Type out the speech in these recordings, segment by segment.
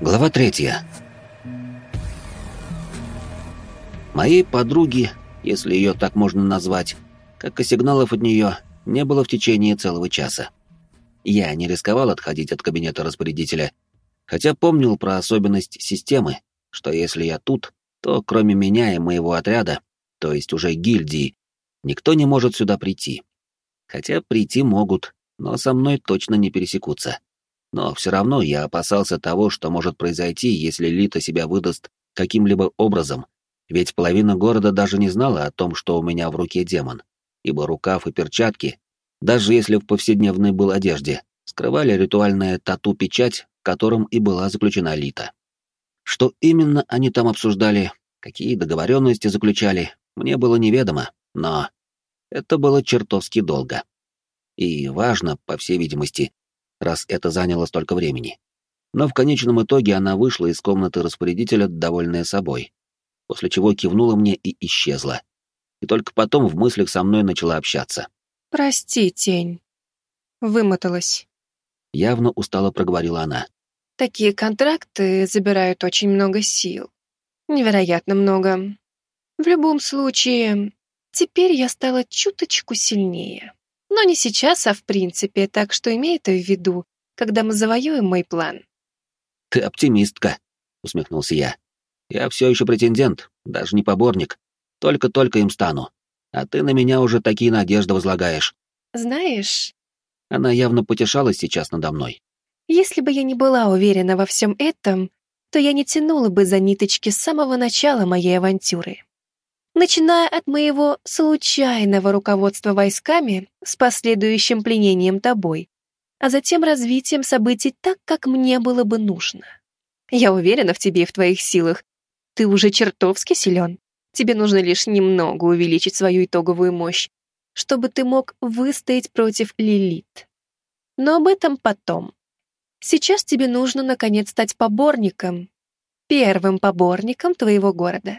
Глава третья. Моей подруги, если ее так можно назвать, как и сигналов от нее, не было в течение целого часа. Я не рисковал отходить от кабинета распорядителя, хотя помнил про особенность системы, что если я тут, то кроме меня и моего отряда, то есть уже гильдии, никто не может сюда прийти. Хотя прийти могут, но со мной точно не пересекутся. Но все равно я опасался того, что может произойти, если Лита себя выдаст каким-либо образом, ведь половина города даже не знала о том, что у меня в руке демон, ибо рукав и перчатки, даже если в повседневной был одежде, скрывали ритуальное тату-печать, которым и была заключена Лита. Что именно они там обсуждали, какие договоренности заключали, мне было неведомо, но это было чертовски долго. И важно, по всей видимости, раз это заняло столько времени. Но в конечном итоге она вышла из комнаты распорядителя, довольная собой, после чего кивнула мне и исчезла. И только потом в мыслях со мной начала общаться. «Прости, тень. Вымоталась». Явно устало проговорила она. «Такие контракты забирают очень много сил. Невероятно много. В любом случае, теперь я стала чуточку сильнее. Но не сейчас, а в принципе, так что имей это в виду, когда мы завоюем мой план. «Ты оптимистка», — усмехнулся я. «Я все еще претендент, даже не поборник. Только-только им стану. А ты на меня уже такие надежды возлагаешь». «Знаешь...» Она явно потешалась сейчас надо мной. «Если бы я не была уверена во всем этом, то я не тянула бы за ниточки с самого начала моей авантюры начиная от моего случайного руководства войсками с последующим пленением тобой, а затем развитием событий так, как мне было бы нужно. Я уверена в тебе и в твоих силах. Ты уже чертовски силен. Тебе нужно лишь немного увеличить свою итоговую мощь, чтобы ты мог выстоять против Лилит. Но об этом потом. Сейчас тебе нужно, наконец, стать поборником, первым поборником твоего города.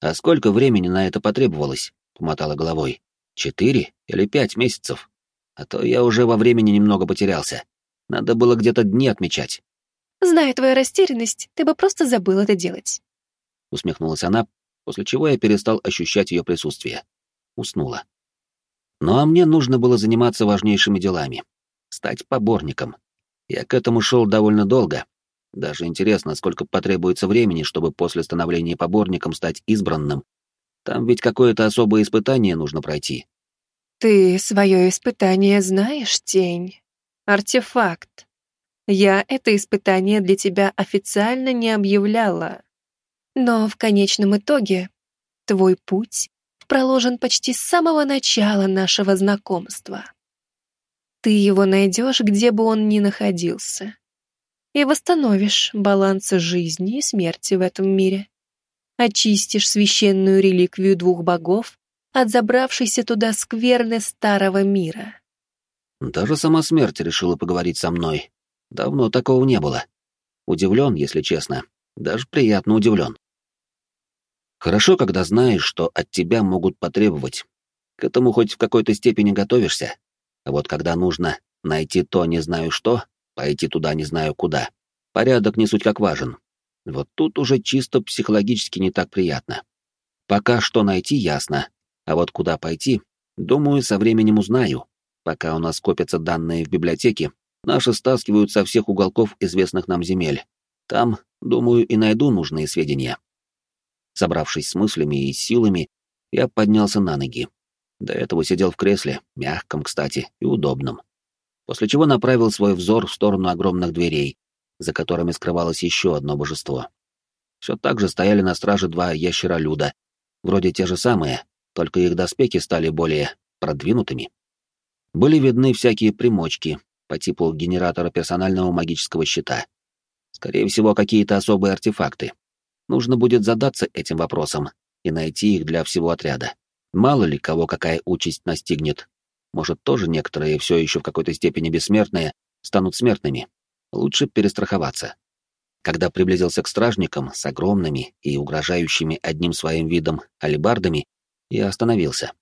«А сколько времени на это потребовалось?» — помотала головой. «Четыре или пять месяцев? А то я уже во времени немного потерялся. Надо было где-то дни отмечать». «Зная твою растерянность, ты бы просто забыл это делать». Усмехнулась она, после чего я перестал ощущать ее присутствие. Уснула. Ну а мне нужно было заниматься важнейшими делами. Стать поборником. Я к этому шел довольно долго, даже интересно, сколько потребуется времени, чтобы после становления поборником стать избранным. Там ведь какое-то особое испытание нужно пройти. Ты свое испытание знаешь, тень? Артефакт. Я это испытание для тебя официально не объявляла. Но в конечном итоге твой путь проложен почти с самого начала нашего знакомства. Ты его найдешь, где бы он ни находился и восстановишь баланс жизни и смерти в этом мире. Очистишь священную реликвию двух богов от забравшейся туда скверны старого мира. Даже сама смерть решила поговорить со мной. Давно такого не было. Удивлен, если честно. Даже приятно удивлен. Хорошо, когда знаешь, что от тебя могут потребовать. К этому хоть в какой-то степени готовишься. А вот когда нужно найти то не знаю что, пойти туда не знаю куда. Порядок не суть как важен. Вот тут уже чисто психологически не так приятно. Пока что найти ясно, а вот куда пойти, думаю, со временем узнаю. Пока у нас копятся данные в библиотеке, наши стаскивают со всех уголков известных нам земель. Там, думаю, и найду нужные сведения. Собравшись с мыслями и силами, я поднялся на ноги. До этого сидел в кресле, мягком, кстати, и удобном после чего направил свой взор в сторону огромных дверей, за которыми скрывалось еще одно божество. Все так же стояли на страже два ящеролюда, вроде те же самые, только их доспехи стали более продвинутыми. Были видны всякие примочки по типу генератора персонального магического щита. Скорее всего, какие-то особые артефакты. Нужно будет задаться этим вопросом и найти их для всего отряда. Мало ли кого какая участь настигнет, может, тоже некоторые, все еще в какой-то степени бессмертные, станут смертными. Лучше перестраховаться. Когда приблизился к стражникам с огромными и угрожающими одним своим видом алебардами, я остановился.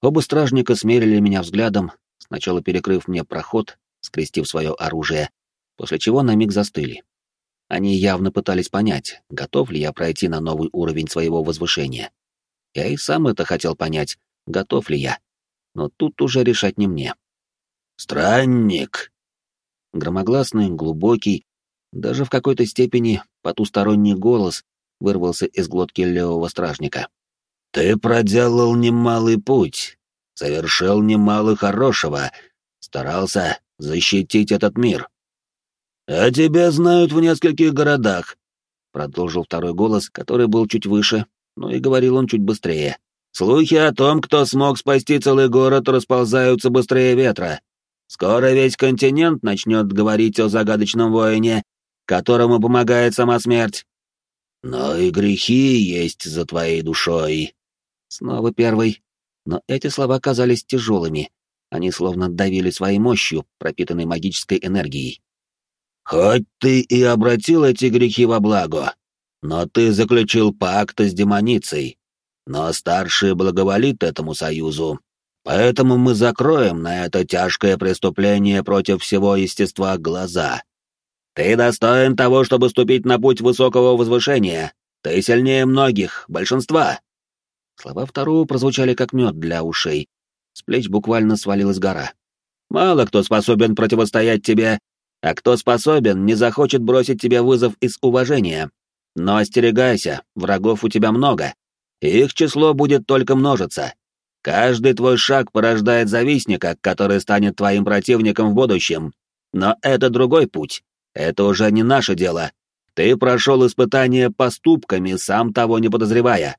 Оба стражника смерили меня взглядом, сначала перекрыв мне проход, скрестив свое оружие, после чего на миг застыли. Они явно пытались понять, готов ли я пройти на новый уровень своего возвышения. Я и сам это хотел понять, готов ли я. Но тут уже решать не мне. «Странник!» Громогласный, глубокий, даже в какой-то степени потусторонний голос вырвался из глотки левого стражника. «Ты проделал немалый путь, совершил немало хорошего, старался защитить этот мир. А тебя знают в нескольких городах», — продолжил второй голос, который был чуть выше, но и говорил он чуть быстрее. «Слухи о том, кто смог спасти целый город, расползаются быстрее ветра. Скоро весь континент начнет говорить о загадочном воине, которому помогает сама смерть. Но и грехи есть за твоей душой. Снова первый. Но эти слова казались тяжелыми. Они словно давили своей мощью, пропитанной магической энергией. Хоть ты и обратил эти грехи во благо, но ты заключил пакт с демоницей. Но старший благоволит этому союзу. Поэтому мы закроем на это тяжкое преступление против всего естества глаза. Ты достоин того, чтобы ступить на путь высокого возвышения. Ты сильнее многих, большинства. Слова второго прозвучали как мед для ушей. С плеч буквально свалилась гора. Мало кто способен противостоять тебе, а кто способен, не захочет бросить тебе вызов из уважения. Но остерегайся, врагов у тебя много. Их число будет только множиться. Каждый твой шаг порождает завистника, который станет твоим противником в будущем. Но это другой путь. Это уже не наше дело. Ты прошел испытание поступками, сам того не подозревая.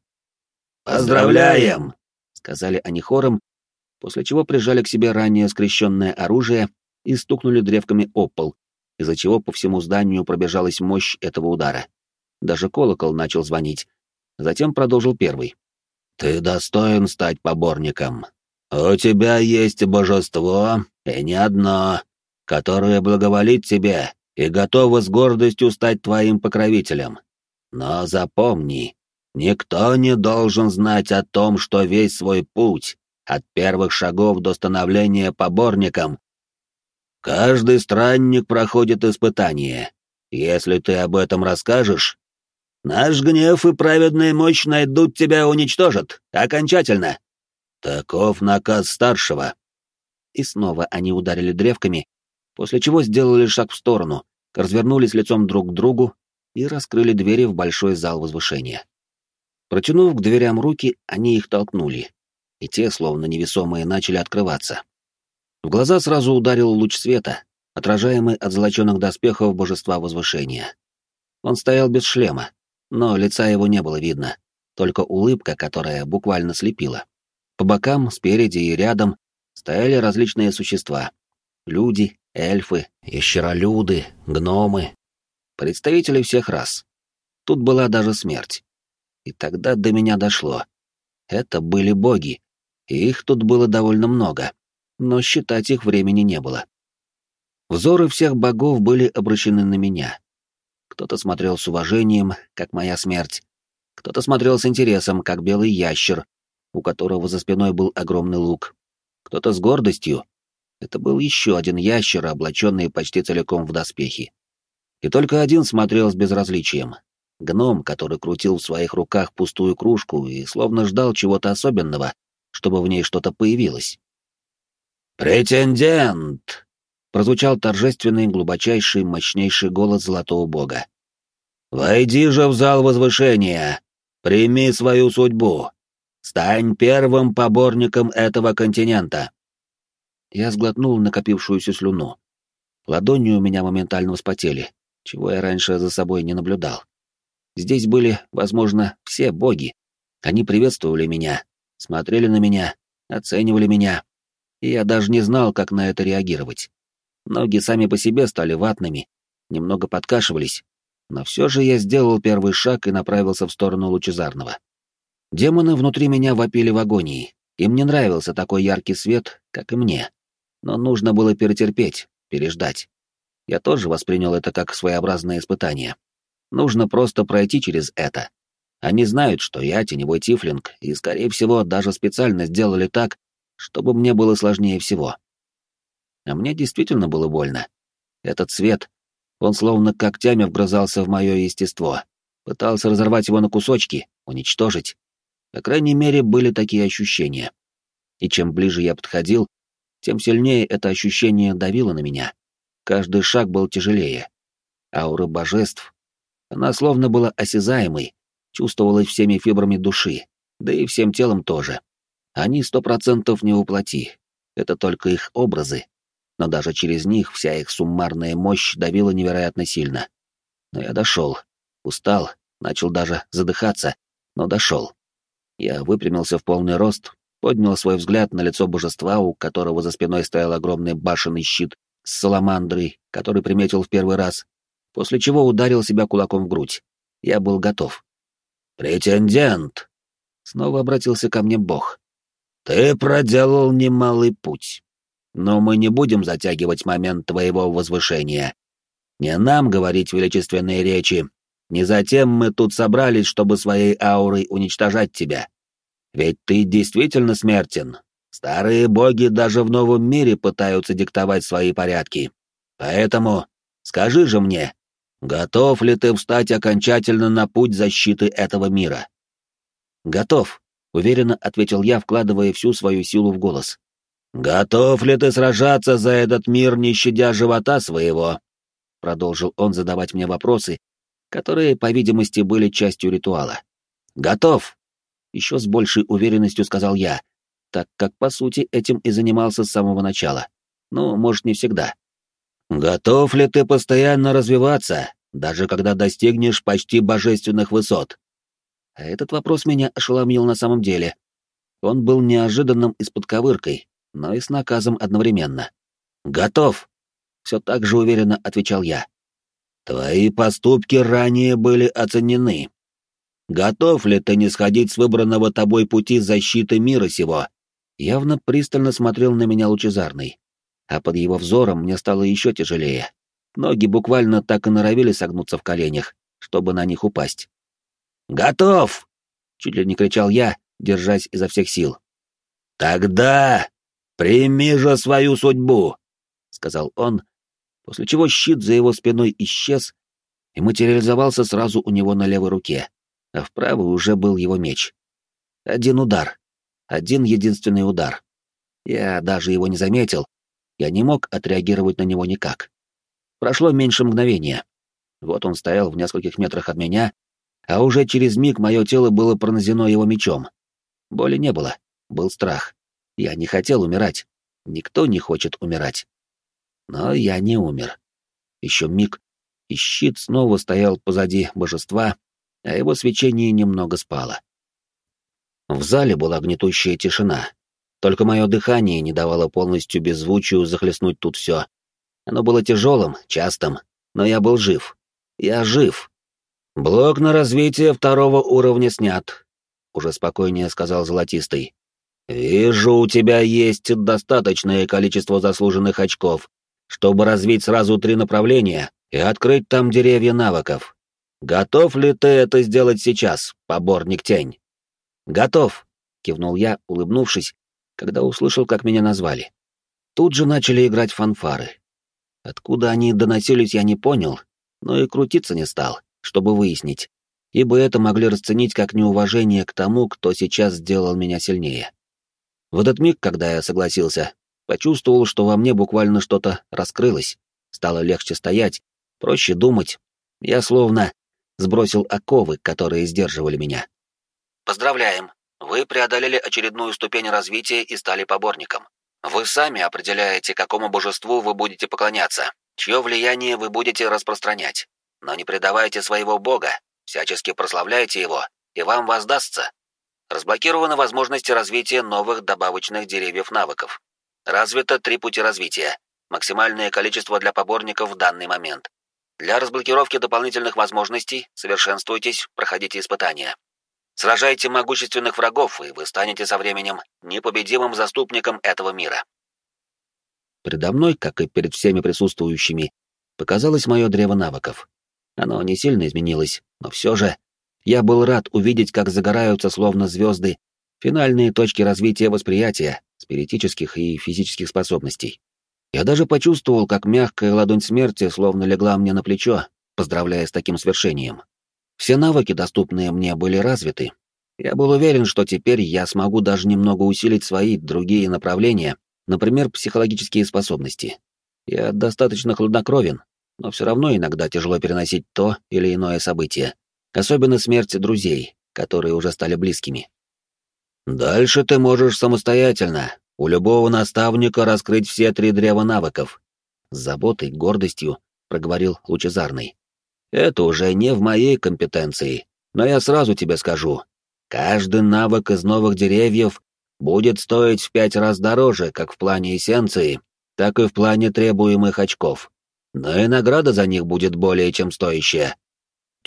«Поздравляем!» — сказали они хором, после чего прижали к себе ранее скрещенное оружие и стукнули древками об пол, из-за чего по всему зданию пробежалась мощь этого удара. Даже колокол начал звонить. Затем продолжил первый. «Ты достоин стать поборником. У тебя есть божество, и не одно, которое благоволит тебе и готова с гордостью стать твоим покровителем. Но запомни, никто не должен знать о том, что весь свой путь, от первых шагов до становления поборником, каждый странник проходит испытание. Если ты об этом расскажешь, наш гнев и праведная мощь найдут тебя уничтожат, окончательно. Таков наказ старшего. И снова они ударили древками, после чего сделали шаг в сторону, развернулись лицом друг к другу и раскрыли двери в большой зал возвышения. Протянув к дверям руки, они их толкнули, и те, словно невесомые, начали открываться. В глаза сразу ударил луч света, отражаемый от золоченых доспехов божества возвышения. Он стоял без шлема, но лица его не было видно, только улыбка, которая буквально слепила. По бокам, спереди и рядом стояли различные существа, люди, эльфы, ящеролюды, гномы, представители всех рас. Тут была даже смерть. И тогда до меня дошло. Это были боги, и их тут было довольно много, но считать их времени не было. Взоры всех богов были обращены на меня. Кто-то смотрел с уважением, как моя смерть, кто-то смотрел с интересом, как белый ящер, у которого за спиной был огромный лук, кто-то с гордостью, это был еще один ящер, облаченный почти целиком в доспехи. И только один смотрел с безразличием. Гном, который крутил в своих руках пустую кружку и словно ждал чего-то особенного, чтобы в ней что-то появилось. «Претендент!» — прозвучал торжественный, глубочайший, мощнейший голос Золотого Бога. «Войди же в зал возвышения! Прими свою судьбу! Стань первым поборником этого континента!» Я сглотнул накопившуюся слюну. Ладони у меня моментально вспотели, чего я раньше за собой не наблюдал. Здесь были, возможно, все боги. Они приветствовали меня, смотрели на меня, оценивали меня, и я даже не знал, как на это реагировать. Ноги сами по себе стали ватными, немного подкашивались, но все же я сделал первый шаг и направился в сторону лучезарного. Демоны внутри меня вопили в агонии. Им не нравился такой яркий свет, как и мне но нужно было перетерпеть, переждать. Я тоже воспринял это как своеобразное испытание. Нужно просто пройти через это. Они знают, что я теневой тифлинг, и, скорее всего, даже специально сделали так, чтобы мне было сложнее всего. А мне действительно было больно. Этот свет, Он словно когтями вгрызался в мое естество, пытался разорвать его на кусочки, уничтожить. По крайней мере, были такие ощущения. И чем ближе я подходил, тем сильнее это ощущение давило на меня. Каждый шаг был тяжелее. Аура божеств, она словно была осязаемой, чувствовалась всеми фибрами души, да и всем телом тоже. Они сто процентов не уплоти. Это только их образы. Но даже через них вся их суммарная мощь давила невероятно сильно. Но я дошел. Устал, начал даже задыхаться, но дошел. Я выпрямился в полный рост, поднял свой взгляд на лицо божества, у которого за спиной стоял огромный башенный щит с саламандрой, который приметил в первый раз, после чего ударил себя кулаком в грудь. Я был готов. «Претендент!» — снова обратился ко мне Бог. «Ты проделал немалый путь, но мы не будем затягивать момент твоего возвышения. Не нам говорить величественные речи, не затем мы тут собрались, чтобы своей аурой уничтожать тебя. Ведь ты действительно смертен. Старые боги даже в новом мире пытаются диктовать свои порядки. Поэтому скажи же мне, готов ли ты встать окончательно на путь защиты этого мира? Готов, уверенно ответил я, вкладывая всю свою силу в голос. Готов ли ты сражаться за этот мир, не щадя живота своего? Продолжил он задавать мне вопросы, которые, по видимости, были частью ритуала. «Готов!» — еще с большей уверенностью сказал я, так как, по сути, этим и занимался с самого начала. Ну, может, не всегда. «Готов ли ты постоянно развиваться, даже когда достигнешь почти божественных высот?» а Этот вопрос меня ошеломил на самом деле. Он был неожиданным и с подковыркой, но и с наказом одновременно. «Готов!» — все так же уверенно отвечал я. Твои поступки ранее были оценены. Готов ли ты не сходить с выбранного тобой пути защиты мира сего? Явно пристально смотрел на меня лучезарный. А под его взором мне стало еще тяжелее. Ноги буквально так и норовили согнуться в коленях, чтобы на них упасть. «Готов!» — чуть ли не кричал я, держась изо всех сил. «Тогда прими же свою судьбу!» — сказал он, после чего щит за его спиной исчез и материализовался сразу у него на левой руке, а в правой уже был его меч. Один удар. Один единственный удар. Я даже его не заметил, я не мог отреагировать на него никак. Прошло меньше мгновения. Вот он стоял в нескольких метрах от меня, а уже через миг мое тело было пронзено его мечом. Боли не было, был страх. Я не хотел умирать. Никто не хочет умирать. Но я не умер. Еще миг, и щит снова стоял позади божества, а его свечение немного спало. В зале была гнетущая тишина. Только мое дыхание не давало полностью беззвучию захлестнуть тут все. Оно было тяжелым, частым, но я был жив. Я жив. Блок на развитие второго уровня снят, уже спокойнее сказал Золотистый. Вижу, у тебя есть достаточное количество заслуженных очков, чтобы развить сразу три направления и открыть там деревья навыков. Готов ли ты это сделать сейчас, поборник тень? Готов, кивнул я, улыбнувшись, когда услышал, как меня назвали. Тут же начали играть фанфары. Откуда они доносились, я не понял, но и крутиться не стал, чтобы выяснить, ибо это могли расценить как неуважение к тому, кто сейчас сделал меня сильнее. В этот миг, когда я согласился, Почувствовал, что во мне буквально что-то раскрылось. Стало легче стоять, проще думать. Я словно сбросил оковы, которые сдерживали меня. Поздравляем! Вы преодолели очередную ступень развития и стали поборником. Вы сами определяете, какому божеству вы будете поклоняться, чье влияние вы будете распространять. Но не предавайте своего бога, всячески прославляйте его, и вам воздастся. Разблокированы возможности развития новых добавочных деревьев навыков. Развито три пути развития. Максимальное количество для поборников в данный момент. Для разблокировки дополнительных возможностей совершенствуйтесь, проходите испытания. Сражайте могущественных врагов, и вы станете со временем непобедимым заступником этого мира. Передо мной, как и перед всеми присутствующими, показалось мое древо навыков. Оно не сильно изменилось, но все же я был рад увидеть, как загораются словно звезды финальные точки развития восприятия, спиритических и физических способностей. Я даже почувствовал, как мягкая ладонь смерти словно легла мне на плечо, поздравляя с таким свершением. Все навыки, доступные мне, были развиты. Я был уверен, что теперь я смогу даже немного усилить свои другие направления, например, психологические способности. Я достаточно хладнокровен, но все равно иногда тяжело переносить то или иное событие, особенно смерть друзей, которые уже стали близкими. Дальше ты можешь самостоятельно, у любого наставника раскрыть все три древа навыков. С заботой, гордостью проговорил Лучезарный. Это уже не в моей компетенции, но я сразу тебе скажу. Каждый навык из новых деревьев будет стоить в пять раз дороже, как в плане эссенции, так и в плане требуемых очков. Но и награда за них будет более чем стоящая.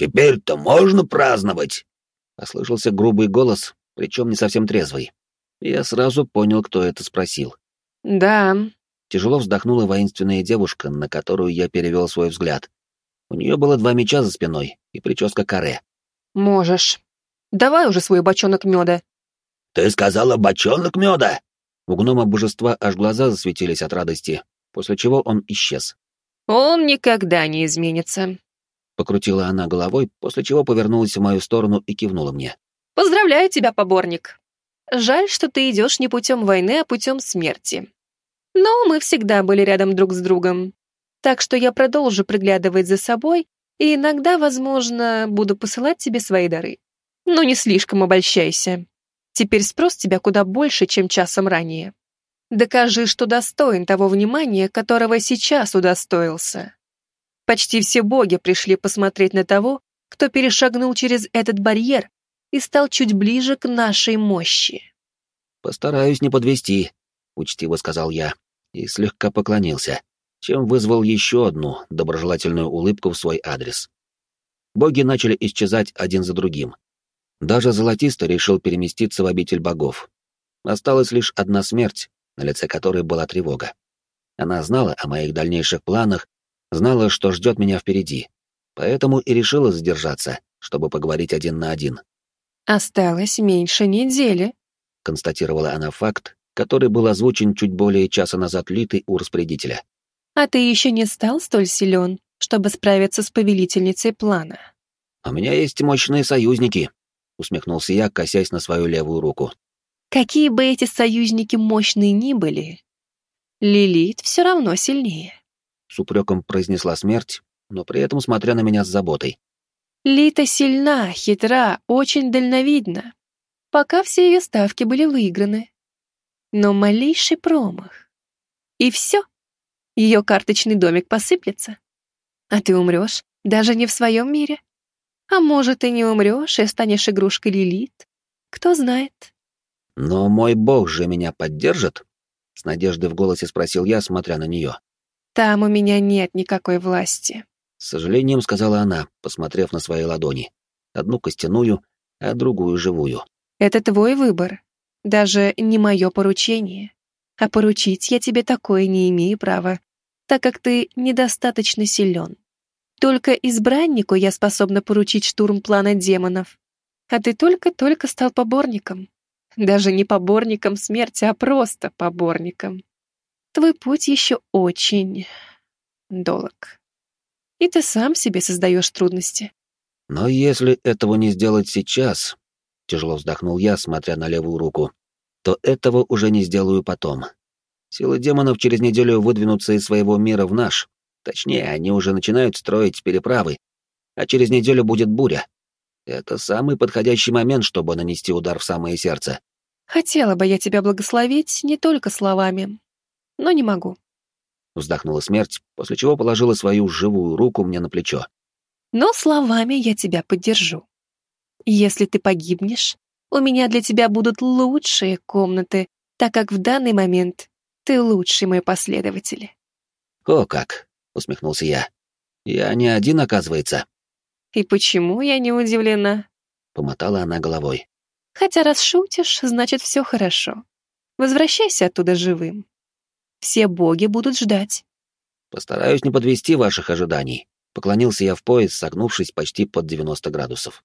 «Теперь-то можно праздновать!» — послышался грубый голос, причем не совсем трезвый. Я сразу понял, кто это спросил. «Да». Тяжело вздохнула воинственная девушка, на которую я перевел свой взгляд. У нее было два меча за спиной и прическа каре. «Можешь. Давай уже свой бочонок меда». «Ты сказала бочонок меда?» У гнома божества аж глаза засветились от радости, после чего он исчез. «Он никогда не изменится», — покрутила она головой, после чего повернулась в мою сторону и кивнула мне. «Поздравляю тебя, поборник. Жаль, что ты идешь не путем войны, а путем смерти. Но мы всегда были рядом друг с другом. Так что я продолжу приглядывать за собой и иногда, возможно, буду посылать тебе свои дары. Но не слишком обольщайся. Теперь спрос тебя куда больше, чем часом ранее. Докажи, что достоин того внимания, которого сейчас удостоился. Почти все боги пришли посмотреть на того, кто перешагнул через этот барьер и стал чуть ближе к нашей мощи. «Постараюсь не подвести», — учтиво сказал я и слегка поклонился, чем вызвал еще одну доброжелательную улыбку в свой адрес. Боги начали исчезать один за другим. Даже Золотисто решил переместиться в обитель богов. Осталась лишь одна смерть, на лице которой была тревога. Она знала о моих дальнейших планах, знала, что ждет меня впереди, поэтому и решила задержаться, чтобы поговорить один на один. «Осталось меньше недели», — констатировала она факт, который был озвучен чуть более часа назад Литой у распорядителя. «А ты еще не стал столь силен, чтобы справиться с повелительницей плана?» «У меня есть мощные союзники», — усмехнулся я, косясь на свою левую руку. «Какие бы эти союзники мощные ни были, Лилит все равно сильнее», — с упреком произнесла смерть, но при этом смотря на меня с заботой. Лита сильна, хитра, очень дальновидна. Пока все ее ставки были выиграны. Но малейший промах. И все. Ее карточный домик посыплется. А ты умрешь, даже не в своем мире. А может, и не умрешь и станешь игрушкой Лилит. Кто знает. Но мой бог же меня поддержит? С надеждой в голосе спросил я, смотря на нее. Там у меня нет никакой власти. С сожалением сказала она, посмотрев на свои ладони. Одну костяную, а другую живую. «Это твой выбор. Даже не мое поручение. А поручить я тебе такое не имею права, так как ты недостаточно силен. Только избраннику я способна поручить штурм плана демонов. А ты только-только стал поборником. Даже не поборником смерти, а просто поборником. Твой путь еще очень долг и ты сам себе создаешь трудности. Но если этого не сделать сейчас, тяжело вздохнул я, смотря на левую руку, то этого уже не сделаю потом. Силы демонов через неделю выдвинутся из своего мира в наш. Точнее, они уже начинают строить переправы, а через неделю будет буря. Это самый подходящий момент, чтобы нанести удар в самое сердце. Хотела бы я тебя благословить не только словами, но не могу вздохнула смерть, после чего положила свою живую руку мне на плечо. Но словами я тебя поддержу. Если ты погибнешь, у меня для тебя будут лучшие комнаты, так как в данный момент ты лучший мой последователь. О как, усмехнулся я. Я не один, оказывается. И почему я не удивлена? Помотала она головой. Хотя раз шутишь, значит все хорошо. Возвращайся оттуда живым. Все боги будут ждать. Постараюсь не подвести ваших ожиданий. Поклонился я в пояс, согнувшись почти под 90 градусов.